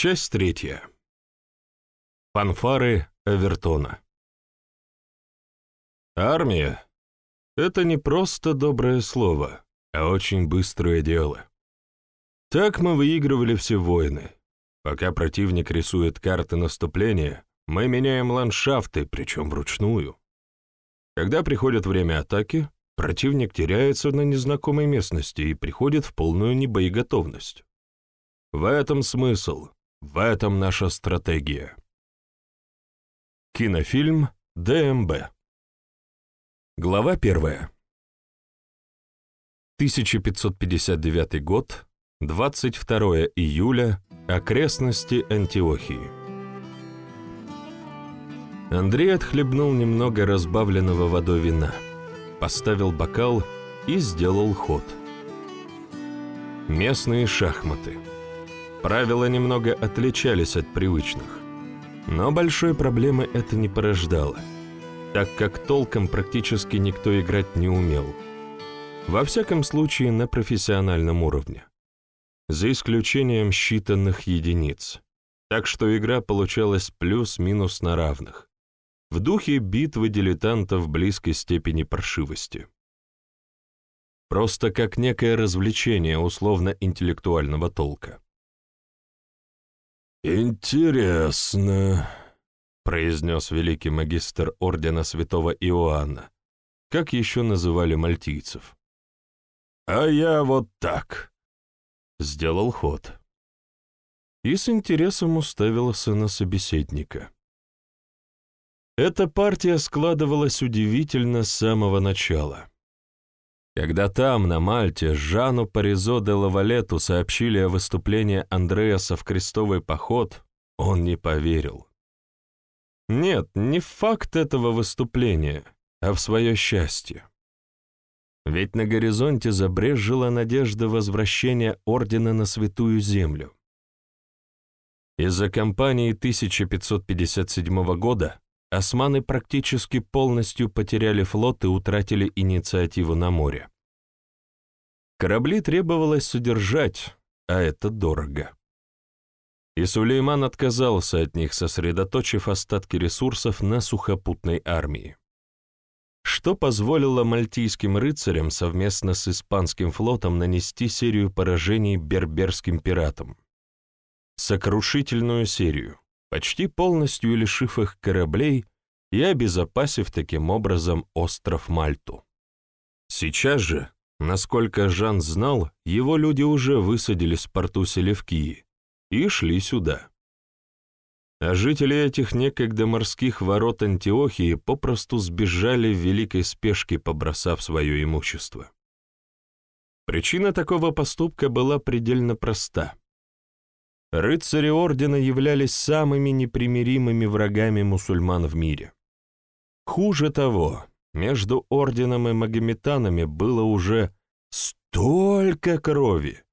Часть третья. Фанфары Эвертона. Армия — это не просто доброе слово, а очень быстрое дело. Так мы выигрывали все войны. Пока противник рисует карты наступления, мы меняем ландшафты, причем вручную. Когда приходит время атаки, противник теряется на незнакомой местности и приходит в полную небоеготовность. В этом смысл, в этом наша стратегия. Кинофильм ДМБ. Глава первая. 1559 год, 22 июля, окрестности Антиохии. Андрей отхлебнул немного разбавленного водой вина, поставил бокал и сделал ход. Местные шахматы. Правила немного отличались от привычных, но большой проблемы это не порождало, так как толком практически никто играть не умел. Во всяком случае, на профессиональном уровне. За исключением считанных единиц. Так что игра получалась плюс-минус на равных. В духе битвы дилетантов близкой степени паршивости. Просто как некое развлечение условно-интеллектуального толка. «Интересно», — произнес великий магистр ордена святого Иоанна, как еще называли мальтийцев. «А я вот так», — сделал ход. И с интересом уставился на собеседника. Эта партия складывалась удивительно с самого начала. Когда там, на Мальте, Жану Паризо де Лавалету сообщили о выступлении Андреаса в крестовый поход, он не поверил. Нет, не факт этого выступления, а в свое счастье. Ведь на горизонте забрежила надежда возвращения ордена на Святую Землю. Из-за кампании 1557 года османы практически полностью потеряли флот и утратили инициативу на море. Корабли требовалось содержать, а это дорого. И Сулейман отказался от них, сосредоточив остатки ресурсов на сухопутной армии. Что позволило мальтийским рыцарям совместно с испанским флотом нанести серию поражений берберским пиратам. Сокрушительную серию, почти полностью лишив их кораблей и обезопасив таким образом остров Мальту. Сейчас же, насколько Жан знал, его люди уже высадились в порту Селевкии и шли сюда. А жители этих некогда морских ворот Антиохии попросту сбежали в великой спешке, побросав свое имущество. Причина такого поступка была предельно проста — Рыцари ордена являлись самыми непримиримыми врагами мусульман в мире. Хуже того, между орденом и магометанами было уже столько крови,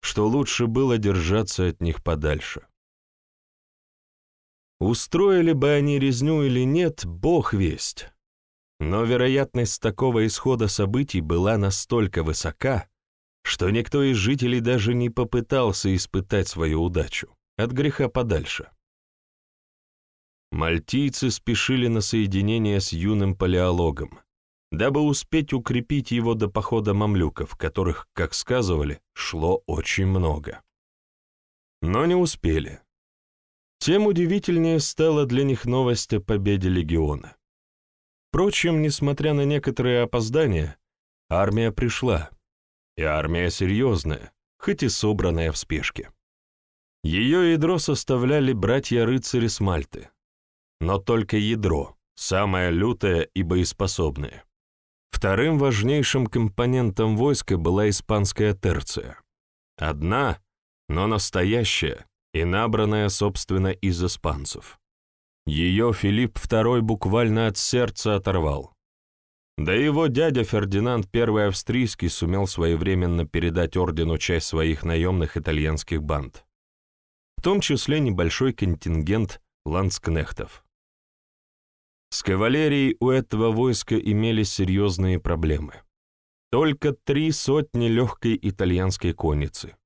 что лучше было держаться от них подальше. Устроили бы они резню или нет, бог весть. Но вероятность такого исхода событий была настолько высока, что никто из жителей даже не попытался испытать свою удачу, от греха подальше. Мальтийцы спешили на соединение с юным палеологом, дабы успеть укрепить его до похода мамлюков, которых, как сказывали, шло очень много. Но не успели. Тем удивительнее стала для них новость о победе легиона. Впрочем, несмотря на некоторые опоздания, армия пришла, и армия серьезная, хоть и собранная в спешке. Ее ядро составляли братья-рыцари с Мальты. Но только ядро, самое лютое и боеспособное. Вторым важнейшим компонентом войска была испанская терция. Одна, но настоящая и набранная, собственно, из испанцев. Ее Филипп II буквально от сердца оторвал. Да и его дядя Фердинанд I Австрийский сумел своевременно передать ордену часть своих наемных итальянских банд, в том числе небольшой контингент ландскнехтов. С кавалерией у этого войска имелись серьезные проблемы. Только три сотни легкой итальянской конницы.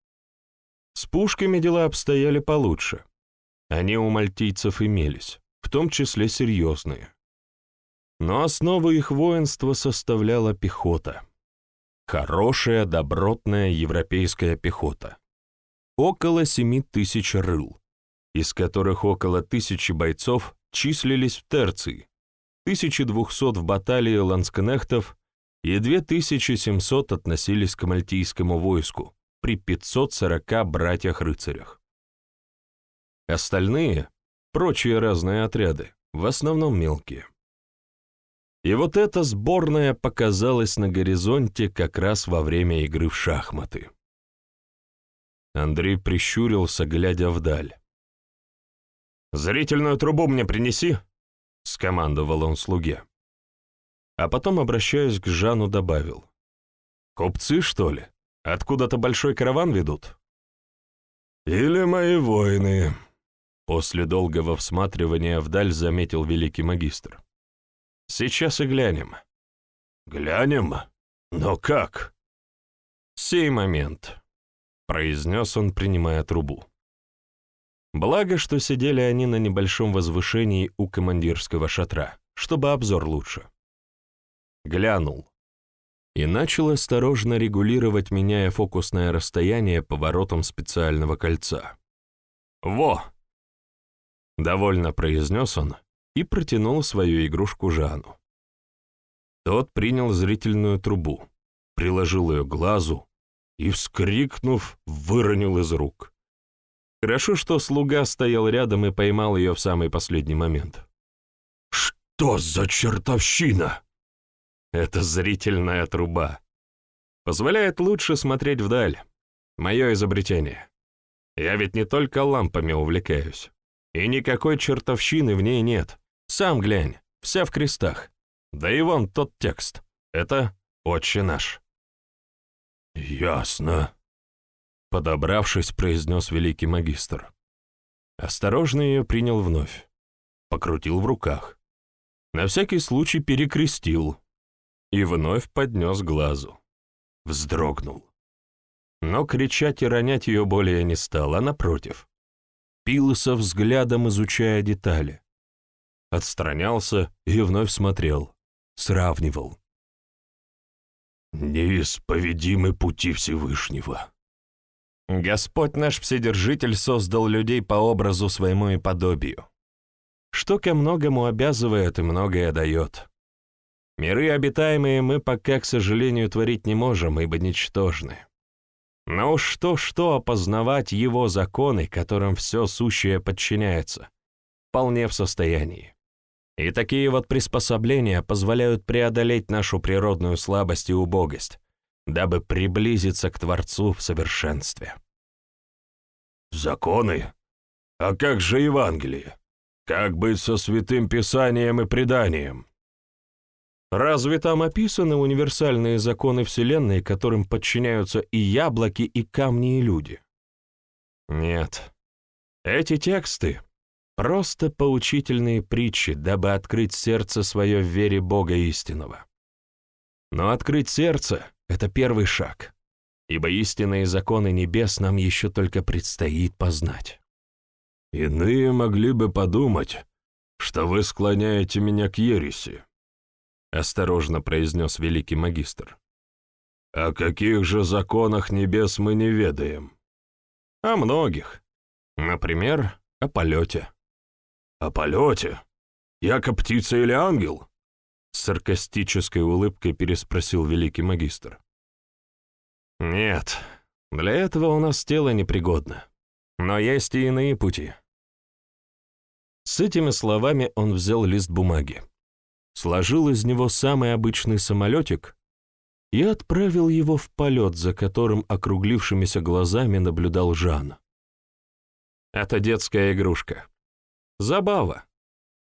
С пушками дела обстояли получше. Они у мальтийцев имелись, в том числе серьезные. Но основу их воинства составляла пехота. Хорошая, добротная европейская пехота. Около семи тысяч рыл, из которых около тысячи бойцов числились в терции, 1200 в баталии ланскнехтов и 2700 относились к мальтийскому войску при 540 братьях-рыцарях. Остальные, прочие разные отряды, в основном мелкие. И вот эта сборная показалась на горизонте как раз во время игры в шахматы. Андрей прищурился, глядя вдаль. «Зрительную трубу мне принеси!» — скомандовал он слуге. А потом, обращаясь к Жану, добавил. «Купцы, что ли? Откуда-то большой караван ведут?» «Или мои воины», — после долгого всматривания вдаль заметил великий магистр. «Сейчас и глянем». «Глянем? Но как?» «Сей момент», — произнес он, принимая трубу. Благо, что сидели они на небольшом возвышении у командирского шатра, чтобы обзор лучше. Глянул. И начал осторожно регулировать, меняя фокусное расстояние поворотом специального кольца. «Во!» — довольно произнес он и протянул свою игрушку Жану. Тот принял зрительную трубу, приложил ее к глазу и, вскрикнув, выронил из рук. Хорошо, что слуга стоял рядом и поймал ее в самый последний момент. «Что за чертовщина?» «Это зрительная труба. Позволяет лучше смотреть вдаль. Мое изобретение. Я ведь не только лампами увлекаюсь. И никакой чертовщины в ней нет. Сам глянь, вся в крестах. Да и вон тот текст. Это «Отче наш». «Ясно», Подобравшись, произнес великий магистр. Осторожно ее принял вновь. Покрутил в руках. На всякий случай перекрестил. И вновь поднес глазу. Вздрогнул. Но кричать и ронять ее более не стал, а напротив. Пился взглядом, изучая детали. Отстранялся и вновь смотрел. Сравнивал. «Неисповедимы пути Всевышнего», Господь наш Вседержитель создал людей по образу своему и подобию, что ко многому обязывает и многое дает. Миры обитаемые мы пока, к сожалению, творить не можем, ибо ничтожны. Но уж что-что опознавать Его законы, которым все сущее подчиняется, вполне в состоянии. И такие вот приспособления позволяют преодолеть нашу природную слабость и убогость, дабы приблизиться к Творцу в совершенстве. Законы? А как же Евангелие? Как быть со святым писанием и преданием? Разве там описаны универсальные законы Вселенной, которым подчиняются и яблоки, и камни, и люди? Нет. Эти тексты — просто поучительные притчи, дабы открыть сердце свое в вере Бога истинного. Но открыть сердце — это первый шаг ибо истинные законы небес нам еще только предстоит познать. Иные могли бы подумать, что вы склоняете меня к ереси, осторожно произнес великий магистр. О каких же законах небес мы не ведаем? О многих. Например, о полете. О полете? Яко птица или ангел? С саркастической улыбкой переспросил великий магистр. «Нет, для этого у нас тело непригодно. Но есть и иные пути». С этими словами он взял лист бумаги, сложил из него самый обычный самолетик и отправил его в полет, за которым округлившимися глазами наблюдал Жан. Это детская игрушка. Забава.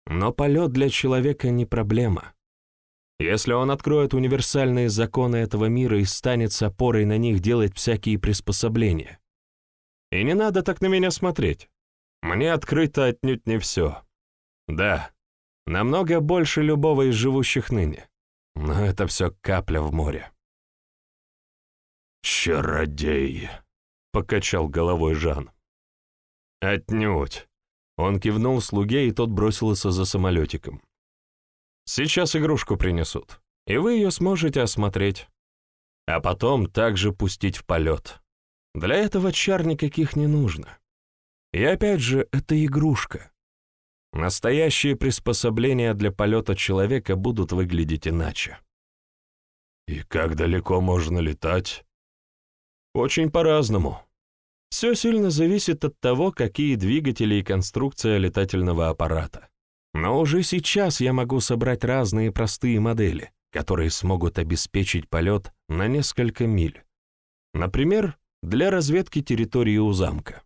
Но полет для человека не проблема. Если он откроет универсальные законы этого мира и станет с опорой на них делать всякие приспособления. И не надо так на меня смотреть. Мне открыто отнюдь не все. Да, намного больше любого из живущих ныне. Но это все капля в море. «Чародей!» покачал головой Жан. Отнюдь. Он кивнул слуге, и тот бросился за самолетиком. Сейчас игрушку принесут, и вы ее сможете осмотреть. А потом также пустить в полет. Для этого чар никаких не нужно. И опять же, это игрушка. Настоящие приспособления для полета человека будут выглядеть иначе. И как далеко можно летать? Очень по-разному. Все сильно зависит от того, какие двигатели и конструкция летательного аппарата. Но уже сейчас я могу собрать разные простые модели, которые смогут обеспечить полет на несколько миль. Например, для разведки территории у замка.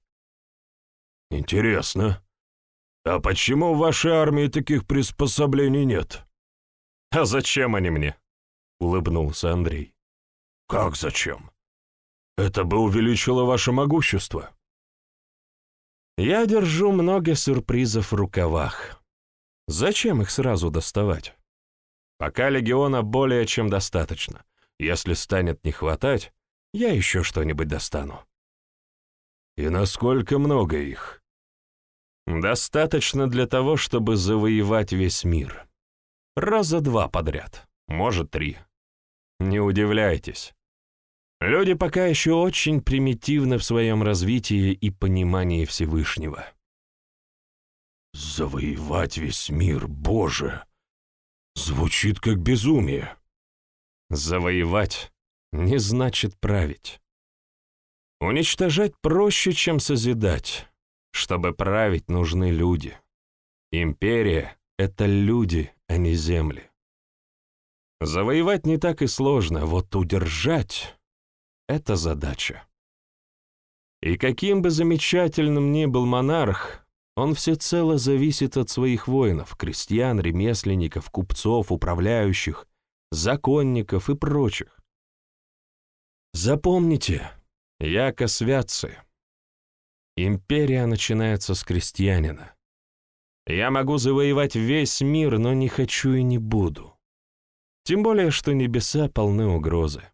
Интересно. А почему в вашей армии таких приспособлений нет? А зачем они мне? Улыбнулся Андрей. Как зачем? Это бы увеличило ваше могущество. Я держу много сюрпризов в рукавах. Зачем их сразу доставать? Пока легиона более чем достаточно. Если станет не хватать, я еще что-нибудь достану. И насколько много их? Достаточно для того, чтобы завоевать весь мир. Раза два подряд, может, три. Не удивляйтесь. Люди пока еще очень примитивны в своем развитии и понимании Всевышнего. «Завоевать весь мир, Боже!» Звучит как безумие. Завоевать не значит править. Уничтожать проще, чем созидать. Чтобы править, нужны люди. Империя — это люди, а не земли. Завоевать не так и сложно, вот удержать это задача. И каким бы замечательным ни был монарх, он всецело зависит от своих воинов, крестьян, ремесленников, купцов, управляющих, законников и прочих. Запомните, яко святцы. Империя начинается с крестьянина. Я могу завоевать весь мир, но не хочу и не буду. Тем более, что небеса полны угрозы.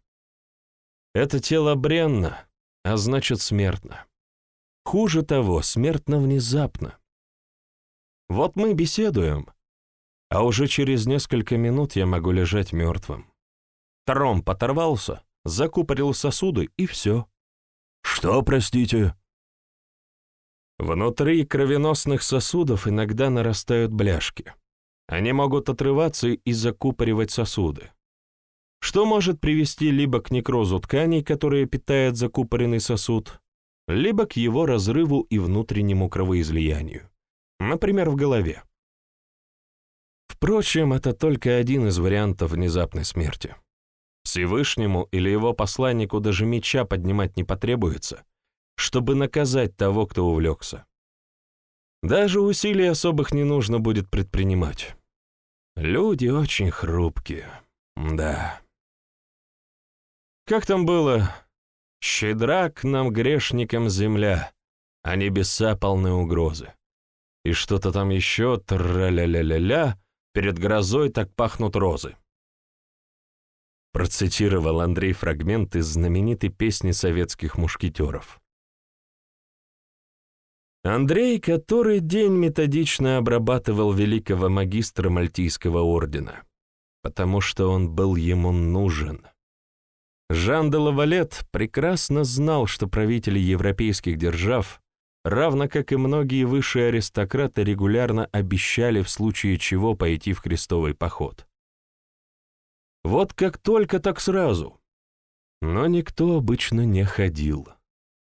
Это тело бренно, а значит смертно. Хуже того, смертно внезапно. Вот мы беседуем, а уже через несколько минут я могу лежать мертвым. Тромб оторвался, закупорил сосуды, и все. Что, простите? Внутри кровеносных сосудов иногда нарастают бляшки. Они могут отрываться и закупоривать сосуды что может привести либо к некрозу тканей, которые питают закупоренный сосуд, либо к его разрыву и внутреннему кровоизлиянию, например, в голове. Впрочем, это только один из вариантов внезапной смерти. Всевышнему или его посланнику даже меча поднимать не потребуется, чтобы наказать того, кто увлекся. Даже усилий особых не нужно будет предпринимать. Люди очень хрупкие, да. Как там было? «Щедра к нам, грешникам, земля, а небеса полны угрозы». И что-то там еще, тра-ля-ля-ля-ля, перед грозой так пахнут розы. Процитировал Андрей фрагмент из знаменитой песни советских мушкетеров. Андрей который день методично обрабатывал великого магистра Мальтийского ордена, потому что он был ему нужен. Жан де Лавалет прекрасно знал, что правители европейских держав, равно как и многие высшие аристократы, регулярно обещали в случае чего пойти в крестовый поход. Вот как только, так сразу. Но никто обычно не ходил,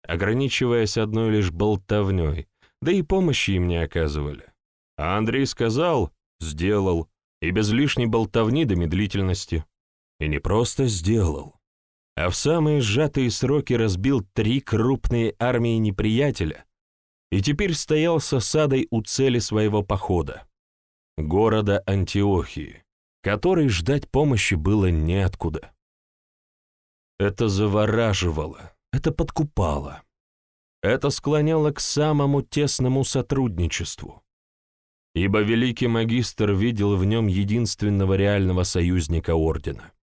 ограничиваясь одной лишь болтовней, да и помощи им не оказывали. А Андрей сказал, сделал, и без лишней болтовни до медлительности. И не просто сделал, а в самые сжатые сроки разбил три крупные армии неприятеля и теперь стоял с осадой у цели своего похода — города Антиохии, которой ждать помощи было неоткуда. Это завораживало, это подкупало, это склоняло к самому тесному сотрудничеству, ибо великий магистр видел в нем единственного реального союзника Ордена —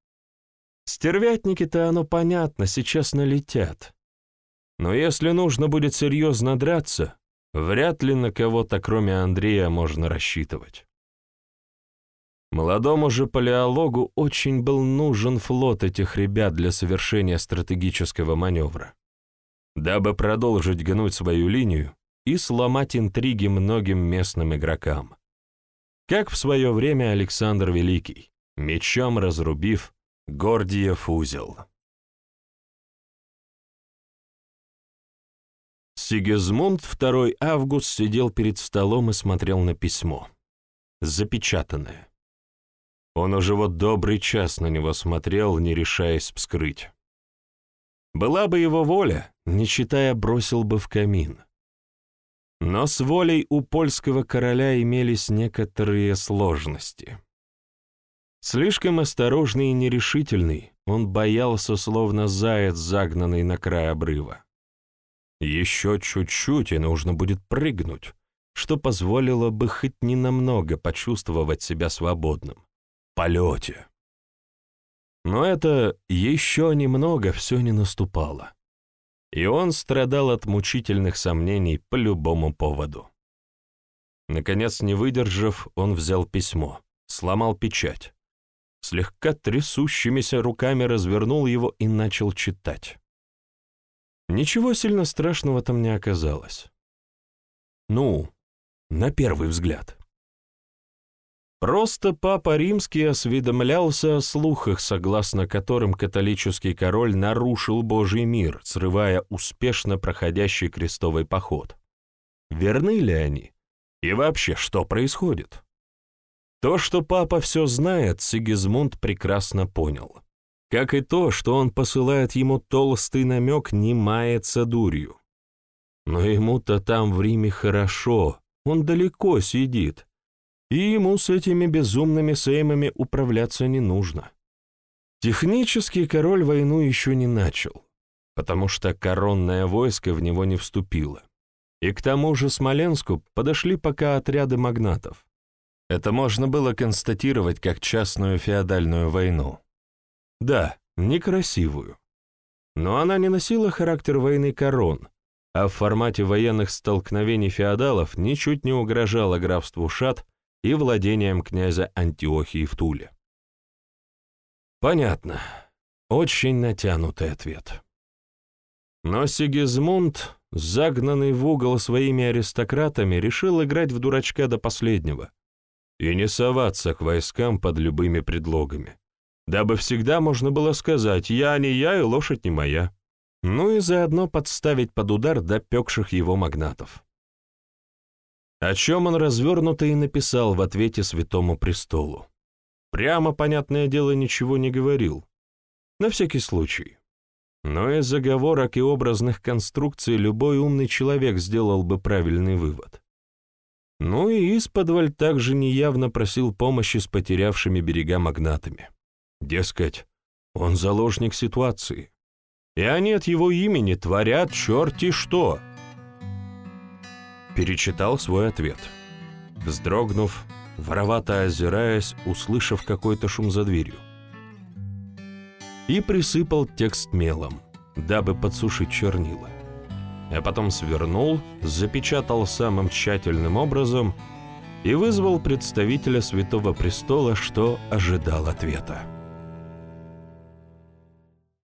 Стервятники-то, оно понятно, сейчас налетят. Но если нужно будет серьезно драться, вряд ли на кого-то, кроме Андрея, можно рассчитывать. Молодому же палеологу очень был нужен флот этих ребят для совершения стратегического маневра. Дабы продолжить гнуть свою линию и сломать интриги многим местным игрокам. Как в свое время Александр Великий, мечом разрубив Гордиев узел. Сигизмунд 2 август сидел перед столом и смотрел на письмо. Запечатанное. Он уже вот добрый час на него смотрел, не решаясь вскрыть. Была бы его воля, не читая, бросил бы в камин. Но с волей у польского короля имелись некоторые сложности. Слишком осторожный и нерешительный, он боялся, словно заяц, загнанный на край обрыва. Еще чуть-чуть, и нужно будет прыгнуть, что позволило бы хоть ненамного почувствовать себя свободным полете. Но это еще немного все не наступало. И он страдал от мучительных сомнений по любому поводу. Наконец, не выдержав, он взял письмо, сломал печать, слегка трясущимися руками развернул его и начал читать. Ничего сильно страшного там не оказалось. Ну, на первый взгляд. Просто папа римский осведомлялся о слухах, согласно которым католический король нарушил Божий мир, срывая успешно проходящий крестовый поход. Верны ли они? И вообще, что происходит? То, что папа все знает, Сигизмунд прекрасно понял. Как и то, что он посылает ему толстый намек, не мается дурью. Но ему-то там в Риме хорошо, он далеко сидит, и ему с этими безумными сеймами управляться не нужно. Технически король войну еще не начал, потому что коронное войско в него не вступило. И к тому же Смоленску подошли пока отряды магнатов. Это можно было констатировать как частную феодальную войну. Да, некрасивую. Но она не носила характер войны корон, а в формате военных столкновений феодалов ничуть не угрожала графству Шат и владением князя Антиохии в Туле. Понятно. Очень натянутый ответ. Но Сигизмунд, загнанный в угол своими аристократами, решил играть в дурачка до последнего и не соваться к войскам под любыми предлогами, дабы всегда можно было сказать «я не я и лошадь не моя», ну и заодно подставить под удар допекших его магнатов о чем он развернуто и написал в ответе Святому Престолу. Прямо, понятное дело, ничего не говорил. На всякий случай. Но из заговорок и образных конструкций любой умный человек сделал бы правильный вывод. Ну и исподволь также неявно просил помощи с потерявшими берега магнатами. Дескать, он заложник ситуации. И они от его имени творят черти что — перечитал свой ответ. Вздрогнув, воровато озираясь, услышав какой-то шум за дверью. И присыпал текст мелом, дабы подсушить чернила. А потом свернул, запечатал самым тщательным образом и вызвал представителя Святого Престола, что ожидал ответа.